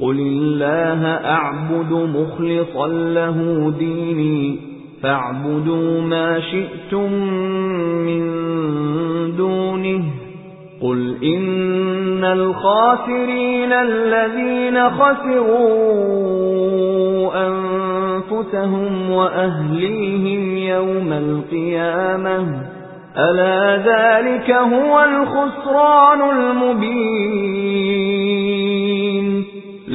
قُلِ اللَّهَ أَعْبُدُ مُخْلِصًا لَّهُ دِينِي فَاعْبُدُوا مَا شِئْتُم مِّن دُونِهِ قُلْ إِنَّ الْخَاسِرِينَ الَّذِينَ خَسِرُوا أَنفُسَهُمْ وَأَهْلِيهِمْ يَوْمَ الْقِيَامَةِ أَلَا ذَلِكَ هُوَ الْخُسْرَانُ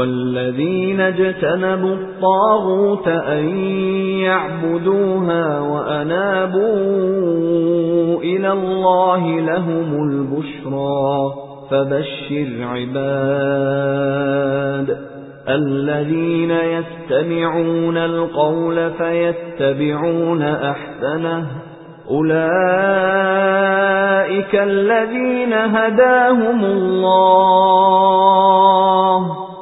وَالَّذِينَ اجْتَنَبُوا الطَّاغُوتَ أَن يَعْبُدُوهَا وَأَنَابُوا إِلَى اللَّهِ لَهُمُ الْبُشْرَى فَبَشِّرْ عِبَادِ الَّذِينَ يَسْتَمِعُونَ الْقَوْلَ فَيَتَّبِعُونَ أَحْسَنَهُ أُولَئِكَ الَّذِينَ هَدَاهُمُ اللَّهُ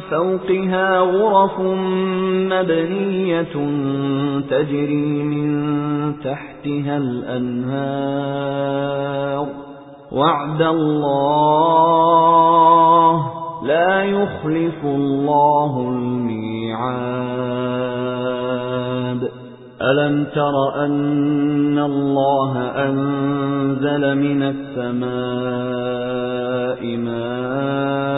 فَوْقِهَا غُرَفٌ مَّبْنِيَّةٌ تَجْرِي مِن تَحْتِهَا الْأَنْهَارُ. وَعْدَ اللَّهِ لَا يُخْلِفُ اللَّهُ الْمِيعَادَ. أَلَمْ تَرَ أَنَّ اللَّهَ أَنزَلَ مِنَ السَّمَاءِ مَاءً